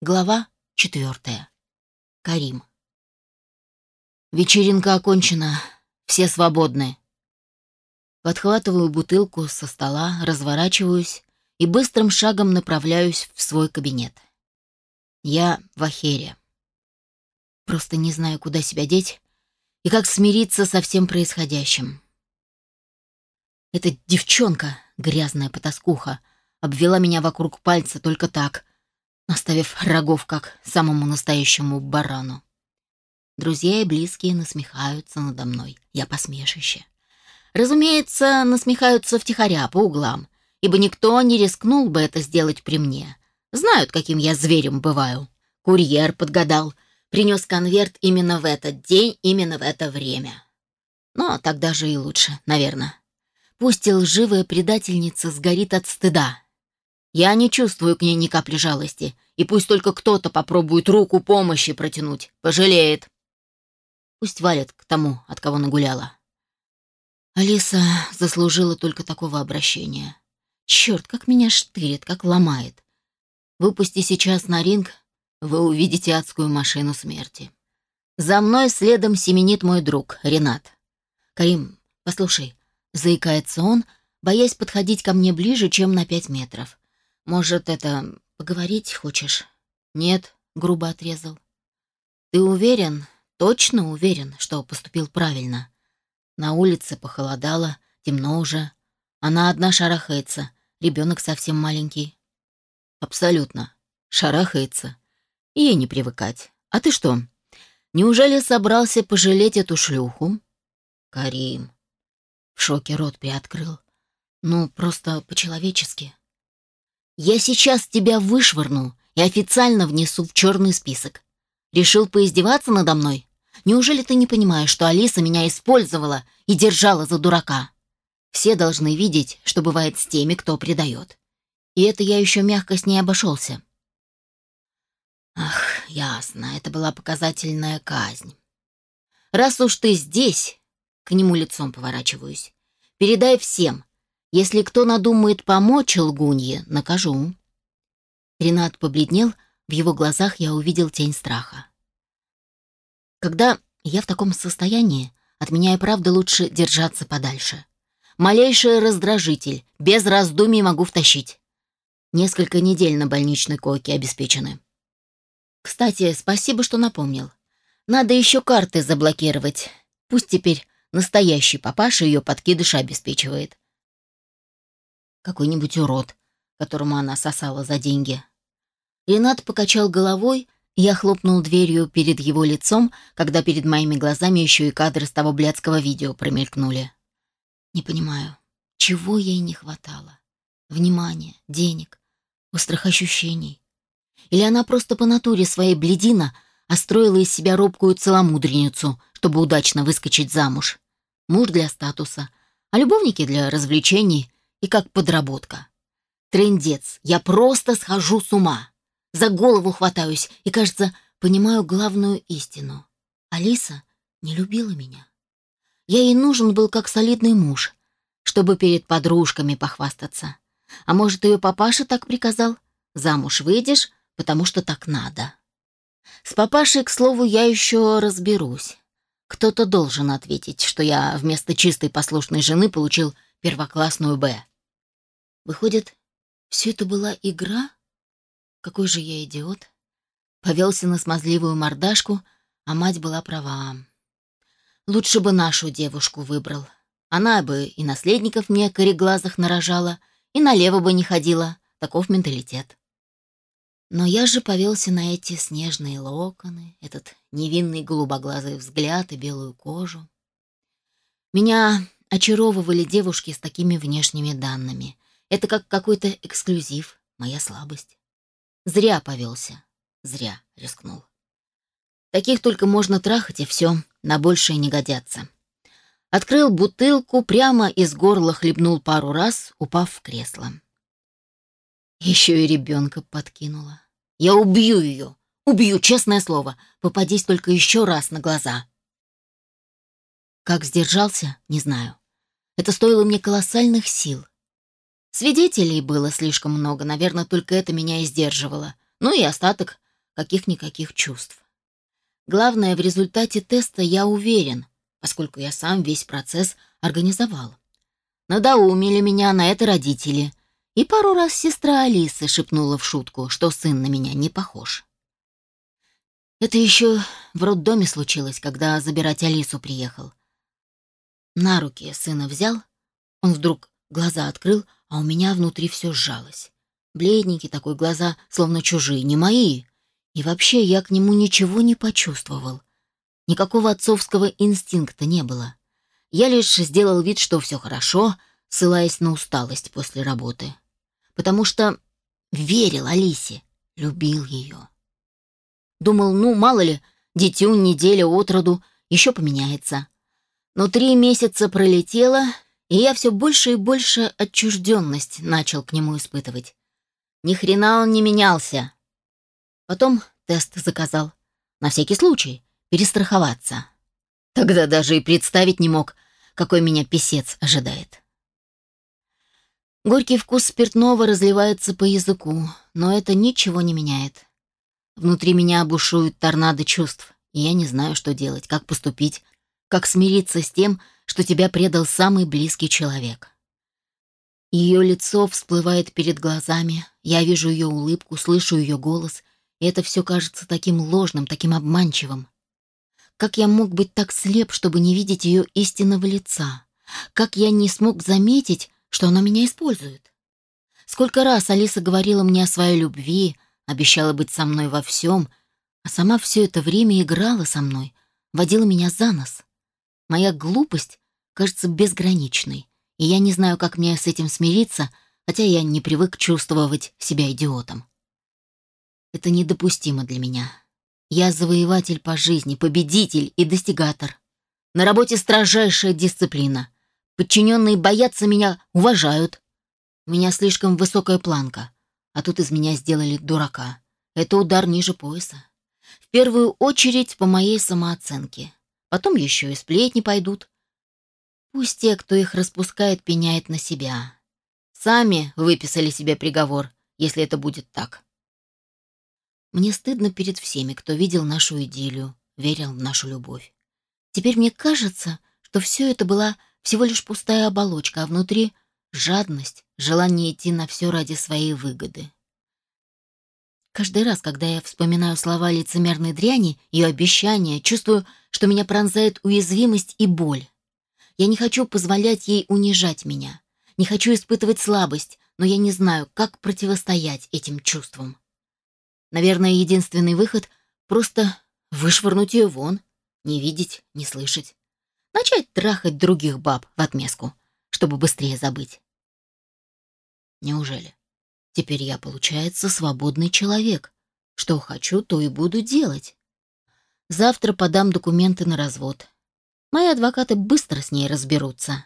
Глава четвертая. Карим. Вечеринка окончена. Все свободны. Подхватываю бутылку со стола, разворачиваюсь и быстрым шагом направляюсь в свой кабинет. Я в ахере. Просто не знаю, куда себя деть и как смириться со всем происходящим. Эта девчонка, грязная потаскуха, обвела меня вокруг пальца только так, оставив рогов как самому настоящему барану. Друзья и близкие насмехаются надо мной. Я посмешище. Разумеется, насмехаются втихаря по углам, ибо никто не рискнул бы это сделать при мне. Знают, каким я зверем бываю. Курьер подгадал, принес конверт именно в этот день, именно в это время. Но тогда же и лучше, наверное. Пусть лживая предательница сгорит от стыда, я не чувствую к ней ни капли жалости, и пусть только кто-то попробует руку помощи протянуть, пожалеет. Пусть валит к тому, от кого нагуляла. Алиса заслужила только такого обращения. Черт, как меня штырит, как ломает. Выпусти сейчас на ринг, вы увидите адскую машину смерти. За мной следом семенит мой друг, Ренат. Карим, послушай, заикается он, боясь подходить ко мне ближе, чем на пять метров. Может, это поговорить хочешь? Нет, грубо отрезал. Ты уверен, точно уверен, что поступил правильно? На улице похолодало, темно уже. Она одна шарахается, ребенок совсем маленький. Абсолютно. Шарахается. Ей не привыкать. А ты что? Неужели собрался пожалеть эту шлюху? Карим. В шоке рот приоткрыл. Ну, просто по-человечески. Я сейчас тебя вышвырну и официально внесу в черный список. Решил поиздеваться надо мной? Неужели ты не понимаешь, что Алиса меня использовала и держала за дурака? Все должны видеть, что бывает с теми, кто предает. И это я еще мягко с ней обошелся. Ах, ясно, это была показательная казнь. Раз уж ты здесь, к нему лицом поворачиваюсь, передай всем, если кто надумает помочь лгунье, накажу». Ренат побледнел, в его глазах я увидел тень страха. «Когда я в таком состоянии, от меня и правда лучше держаться подальше. Малейший раздражитель, без раздумий могу втащить. Несколько недель на больничной койке обеспечены. Кстати, спасибо, что напомнил. Надо еще карты заблокировать. Пусть теперь настоящий папаша ее подкидыша обеспечивает какой-нибудь урод, которому она сосала за деньги. Ренат покачал головой, я хлопнул дверью перед его лицом, когда перед моими глазами еще и кадры с того блядского видео промелькнули. Не понимаю, чего ей не хватало? Внимания, денег, острых ощущений? Или она просто по натуре своей бледина, а строила из себя робкую целомудренницу, чтобы удачно выскочить замуж? Муж для статуса, а любовники для развлечений и как подработка. Трендец, я просто схожу с ума. За голову хватаюсь и, кажется, понимаю главную истину. Алиса не любила меня. Я ей нужен был как солидный муж, чтобы перед подружками похвастаться. А может, ее папаша так приказал? Замуж выйдешь, потому что так надо. С папашей, к слову, я еще разберусь. Кто-то должен ответить, что я вместо чистой послушной жены получил первоклассную «Б». Выходит, все это была игра? Какой же я идиот. Повелся на смазливую мордашку, а мать была права. Лучше бы нашу девушку выбрал. Она бы и наследников мне кореглазых нарожала, и налево бы не ходила. Таков менталитет. Но я же повелся на эти снежные локоны, этот невинный голубоглазый взгляд и белую кожу. Меня очаровывали девушки с такими внешними данными. Это как какой-то эксклюзив, моя слабость. Зря повелся, зря рискнул. Таких только можно трахать, и все, на большее не годятся. Открыл бутылку, прямо из горла хлебнул пару раз, упав в кресло. Еще и ребенка подкинула. Я убью ее, убью, честное слово, попадись только еще раз на глаза. Как сдержался, не знаю. Это стоило мне колоссальных сил. Свидетелей было слишком много, наверное, только это меня и сдерживало. Ну и остаток каких-никаких чувств. Главное, в результате теста я уверен, поскольку я сам весь процесс организовал. Надоумили меня на это родители. И пару раз сестра Алисы шепнула в шутку, что сын на меня не похож. Это еще в роддоме случилось, когда забирать Алису приехал. На руки сына взял, он вдруг глаза открыл, а у меня внутри все сжалось. Бледненький такой, глаза словно чужие, не мои. И вообще я к нему ничего не почувствовал. Никакого отцовского инстинкта не было. Я лишь сделал вид, что все хорошо, ссылаясь на усталость после работы. Потому что верил Алисе, любил ее. Думал, ну, мало ли, дитю неделя от роду, еще поменяется. Но три месяца пролетело, и я все больше и больше отчужденность начал к нему испытывать. Ни хрена он не менялся. Потом тест заказал. На всякий случай, перестраховаться. Тогда даже и представить не мог, какой меня писец ожидает. Горький вкус спиртного разливается по языку, но это ничего не меняет. Внутри меня бушует торнадо чувств, и я не знаю, что делать, как поступить, как смириться с тем, что тебя предал самый близкий человек. Ее лицо всплывает перед глазами, я вижу ее улыбку, слышу ее голос, и это все кажется таким ложным, таким обманчивым. Как я мог быть так слеп, чтобы не видеть ее истинного лица? Как я не смог заметить, что она меня использует? Сколько раз Алиса говорила мне о своей любви, обещала быть со мной во всем, а сама все это время играла со мной, водила меня за нос. Моя глупость кажется безграничной, и я не знаю, как мне с этим смириться, хотя я не привык чувствовать себя идиотом. Это недопустимо для меня. Я завоеватель по жизни, победитель и достигатор. На работе строжайшая дисциплина. Подчиненные боятся меня, уважают. У меня слишком высокая планка, а тут из меня сделали дурака. Это удар ниже пояса. В первую очередь по моей самооценке. Потом еще и сплетни пойдут. Пусть те, кто их распускает, пеняет на себя. Сами выписали себе приговор, если это будет так. Мне стыдно перед всеми, кто видел нашу идиллию, верил в нашу любовь. Теперь мне кажется, что все это была всего лишь пустая оболочка, а внутри — жадность, желание идти на все ради своей выгоды. Каждый раз, когда я вспоминаю слова лицемерной дряни, ее обещания, чувствую, что меня пронзает уязвимость и боль. Я не хочу позволять ей унижать меня, не хочу испытывать слабость, но я не знаю, как противостоять этим чувствам. Наверное, единственный выход — просто вышвырнуть ее вон, не видеть, не слышать. Начать трахать других баб в отместку, чтобы быстрее забыть. Неужели? Теперь я, получается, свободный человек. Что хочу, то и буду делать. Завтра подам документы на развод. Мои адвокаты быстро с ней разберутся.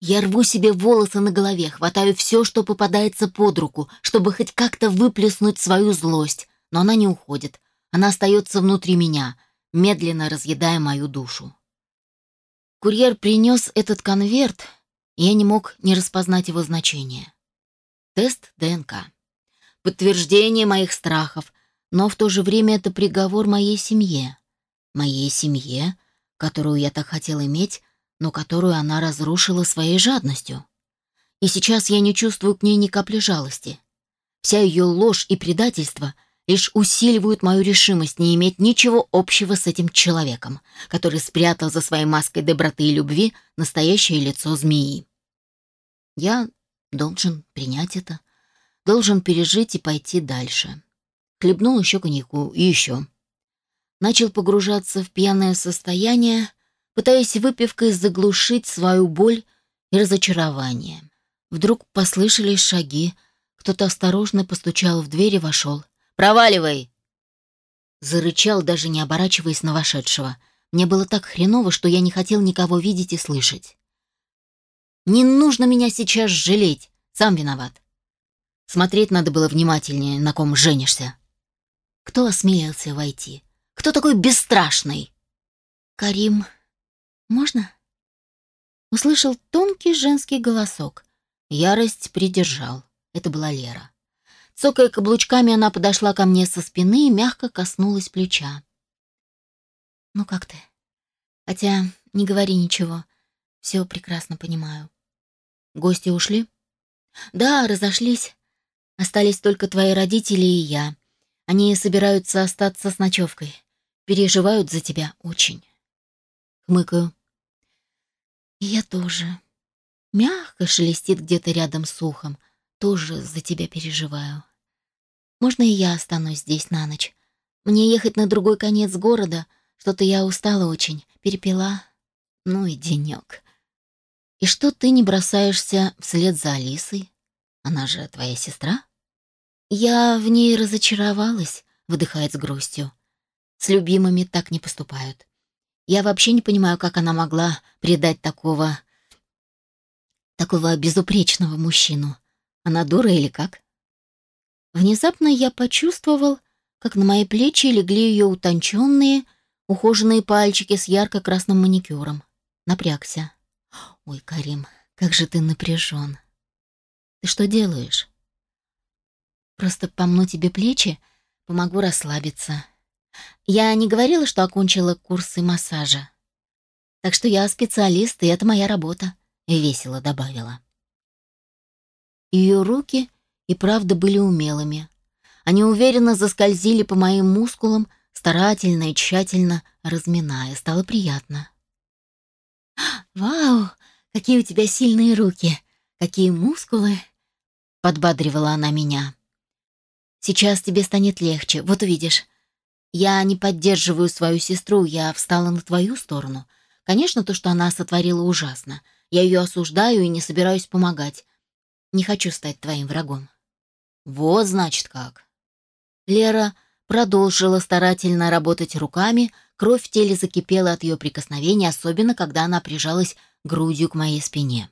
Я рву себе волосы на голове, хватаю все, что попадается под руку, чтобы хоть как-то выплеснуть свою злость, но она не уходит. Она остается внутри меня, медленно разъедая мою душу. Курьер принес этот конверт, и я не мог не распознать его значение. Тест ДНК. Подтверждение моих страхов, но в то же время это приговор моей семье. Моей семье, которую я так хотел иметь, но которую она разрушила своей жадностью. И сейчас я не чувствую к ней ни капли жалости. Вся ее ложь и предательство лишь усиливают мою решимость не иметь ничего общего с этим человеком, который спрятал за своей маской доброты и любви настоящее лицо змеи. Я должен принять это, должен пережить и пойти дальше. Хлебнул еще коньяку и еще. Начал погружаться в пьяное состояние, пытаясь выпивкой заглушить свою боль и разочарование. Вдруг послышались шаги, кто-то осторожно постучал в дверь и вошел. «Проваливай!» Зарычал, даже не оборачиваясь на вошедшего. Мне было так хреново, что я не хотел никого видеть и слышать. «Не нужно меня сейчас жалеть, сам виноват. Смотреть надо было внимательнее, на ком женишься. Кто осмелился войти? Кто такой бесстрашный?» «Карим», «Можно?» Услышал тонкий женский голосок. Ярость придержал. Это была Лера. Цокая каблучками, она подошла ко мне со спины и мягко коснулась плеча. «Ну как ты? Хотя не говори ничего. Все прекрасно понимаю». «Гости ушли?» «Да, разошлись. Остались только твои родители и я. Они собираются остаться с ночевкой. Переживают за тебя очень». Хмыкаю. И я тоже. Мягко шелестит где-то рядом с ухом. Тоже за тебя переживаю. Можно и я останусь здесь на ночь? Мне ехать на другой конец города. Что-то я устала очень. Перепила. Ну и денек. И что ты не бросаешься вслед за Алисой? Она же твоя сестра? Я в ней разочаровалась, выдыхает с грустью. С любимыми так не поступают. Я вообще не понимаю, как она могла предать такого... такого безупречного мужчину. Она дура или как? Внезапно я почувствовал, как на мои плечи легли ее утонченные, ухоженные пальчики с ярко-красным маникюром. Напрягся. «Ой, Карим, как же ты напряжен. Ты что делаешь?» «Просто помну тебе плечи, помогу расслабиться. Я не говорила, что окончила курсы массажа. Так что я специалист, и это моя работа», — весело добавила. Ее руки и правда были умелыми. Они уверенно заскользили по моим мускулам, старательно и тщательно разминая. Стало приятно. «Вау, какие у тебя сильные руки! Какие мускулы!» — подбадривала она меня. «Сейчас тебе станет легче, вот увидишь. Я не поддерживаю свою сестру, я встала на твою сторону. Конечно, то, что она сотворила, ужасно. Я ее осуждаю и не собираюсь помогать. Не хочу стать твоим врагом. Вот, значит, как. Лера продолжила старательно работать руками, кровь в теле закипела от ее прикосновений, особенно когда она прижалась грудью к моей спине.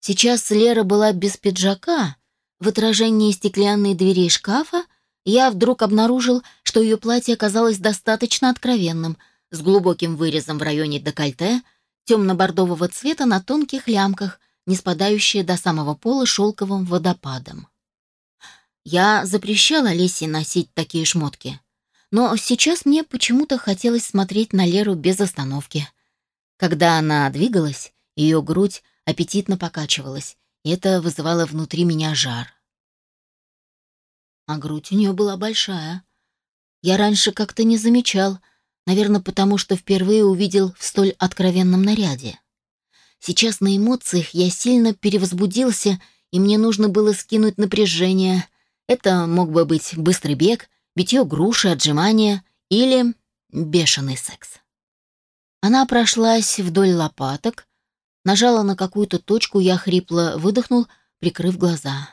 Сейчас Лера была без пиджака, в отражении стеклянной двери шкафа я вдруг обнаружил, что ее платье оказалось достаточно откровенным, с глубоким вырезом в районе декольте, темно-бордового цвета на тонких лямках, не спадающие до самого пола шелковым водопадом. Я запрещала Лесе носить такие шмотки, но сейчас мне почему-то хотелось смотреть на Леру без остановки. Когда она двигалась, ее грудь аппетитно покачивалась, и это вызывало внутри меня жар а грудь у нее была большая. Я раньше как-то не замечал, наверное, потому что впервые увидел в столь откровенном наряде. Сейчас на эмоциях я сильно перевозбудился, и мне нужно было скинуть напряжение. Это мог бы быть быстрый бег, битье груши, отжимания или бешеный секс. Она прошлась вдоль лопаток, нажала на какую-то точку, я хрипло выдохнул, прикрыв глаза.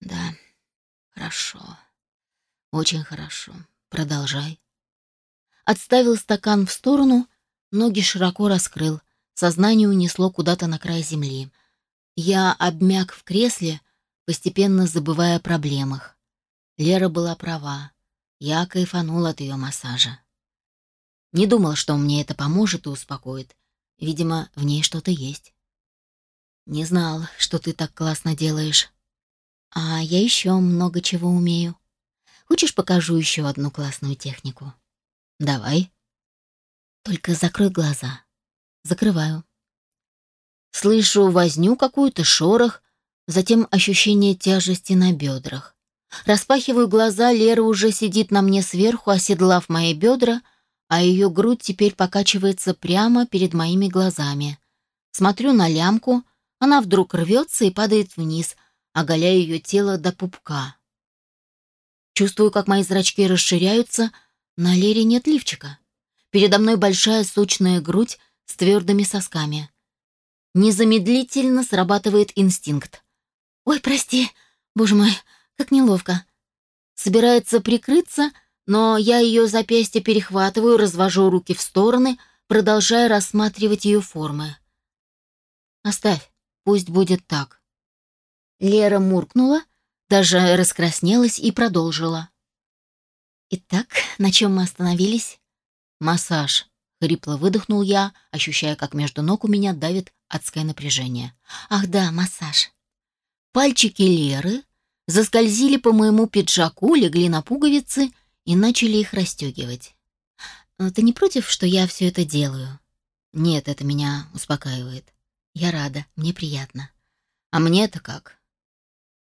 Да, Хорошо. Очень хорошо. Продолжай. Отставил стакан в сторону, ноги широко раскрыл. Сознание унесло куда-то на край земли. Я обмяк в кресле, постепенно забывая о проблемах. Лера была права. Я кайфанул от ее массажа. Не думал, что мне это поможет и успокоит. Видимо, в ней что-то есть. Не знал, что ты так классно делаешь. А я еще много чего умею. Хочешь, покажу еще одну классную технику? Давай. Только закрой глаза. Закрываю. Слышу возню какую-то, шорох, затем ощущение тяжести на бедрах. Распахиваю глаза, Лера уже сидит на мне сверху, оседлав мои бедра, а ее грудь теперь покачивается прямо перед моими глазами. Смотрю на лямку, она вдруг рвется и падает вниз, оголяя ее тело до пупка. Чувствую, как мои зрачки расширяются, на Лере нет лифчика. Передо мной большая сочная грудь с твердыми сосками. Незамедлительно срабатывает инстинкт. «Ой, прости, боже мой, как неловко». Собирается прикрыться, но я ее запястье перехватываю, развожу руки в стороны, продолжая рассматривать ее формы. «Оставь, пусть будет так». Лера муркнула, даже раскраснелась и продолжила. «Итак, на чем мы остановились?» «Массаж», — хрипло выдохнул я, ощущая, как между ног у меня давит адское напряжение. «Ах да, массаж». Пальчики Леры заскользили по моему пиджаку, легли на пуговицы и начали их расстегивать. «Э, «Ты не против, что я все это делаю?» «Нет, это меня успокаивает. Я рада, мне приятно. А мне это как?»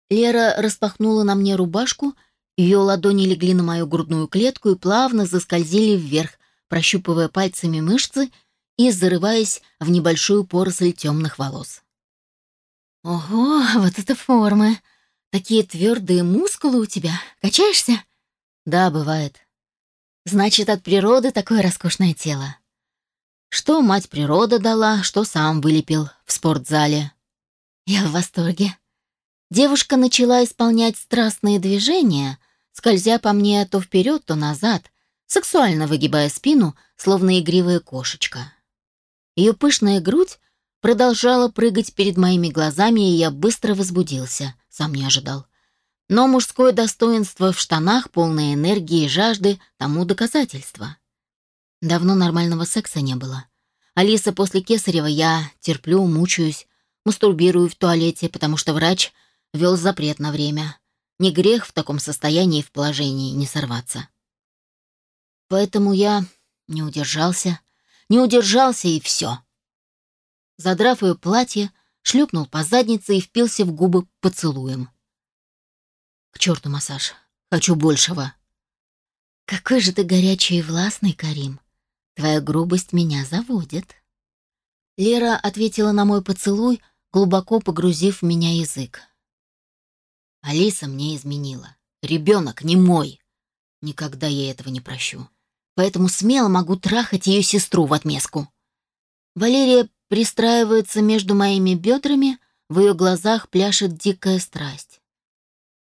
Лера распахнула на мне рубашку, ее ладони легли на мою грудную клетку и плавно заскользили вверх, прощупывая пальцами мышцы и зарываясь в небольшую поросль темных волос. «Ого, вот это формы! Такие твердые мускулы у тебя. Качаешься?» «Да, бывает». «Значит, от природы такое роскошное тело». Что мать природа дала, что сам вылепил в спортзале. Я в восторге. Девушка начала исполнять страстные движения, скользя по мне то вперед, то назад, сексуально выгибая спину, словно игривая кошечка. Ее пышная грудь продолжала прыгать перед моими глазами, и я быстро возбудился, сам не ожидал. Но мужское достоинство в штанах, полной энергии и жажды, тому доказательство. Давно нормального секса не было. Алиса после Кесарева я терплю, мучаюсь, мастурбирую в туалете, потому что врач вел запрет на время. Не грех в таком состоянии и в положении не сорваться. Поэтому я не удержался, не удержался и все. Задрав ее платье, шлепнул по заднице и впился в губы поцелуем. К черту массаж. Хочу большего. Какой же ты горячий и властный, Карим. Твоя грубость меня заводит. Лера ответила на мой поцелуй, глубоко погрузив в меня язык. Алиса мне изменила. Ребенок не мой. Никогда я этого не прощу. Поэтому смело могу трахать ее сестру в отместку. Валерия пристраивается между моими бедрами, в ее глазах пляшет дикая страсть.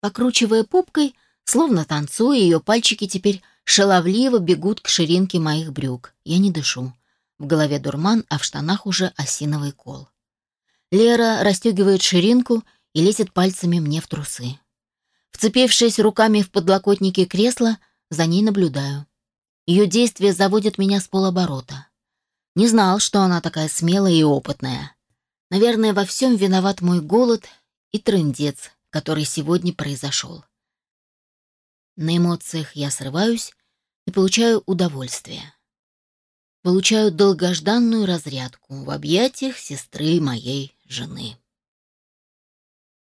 Покручивая попкой, словно танцуя, ее пальчики теперь шаловливо бегут к ширинке моих брюк. Я не дышу. В голове дурман, а в штанах уже осиновый кол. Лера расстегивает ширинку и лезет пальцами мне в трусы. Вцепившись руками в подлокотники кресла, за ней наблюдаю. Ее действия заводят меня с полоборота. Не знал, что она такая смелая и опытная. Наверное, во всем виноват мой голод и трындец, который сегодня произошел. На эмоциях я срываюсь и получаю удовольствие. Получаю долгожданную разрядку в объятиях сестры моей жены.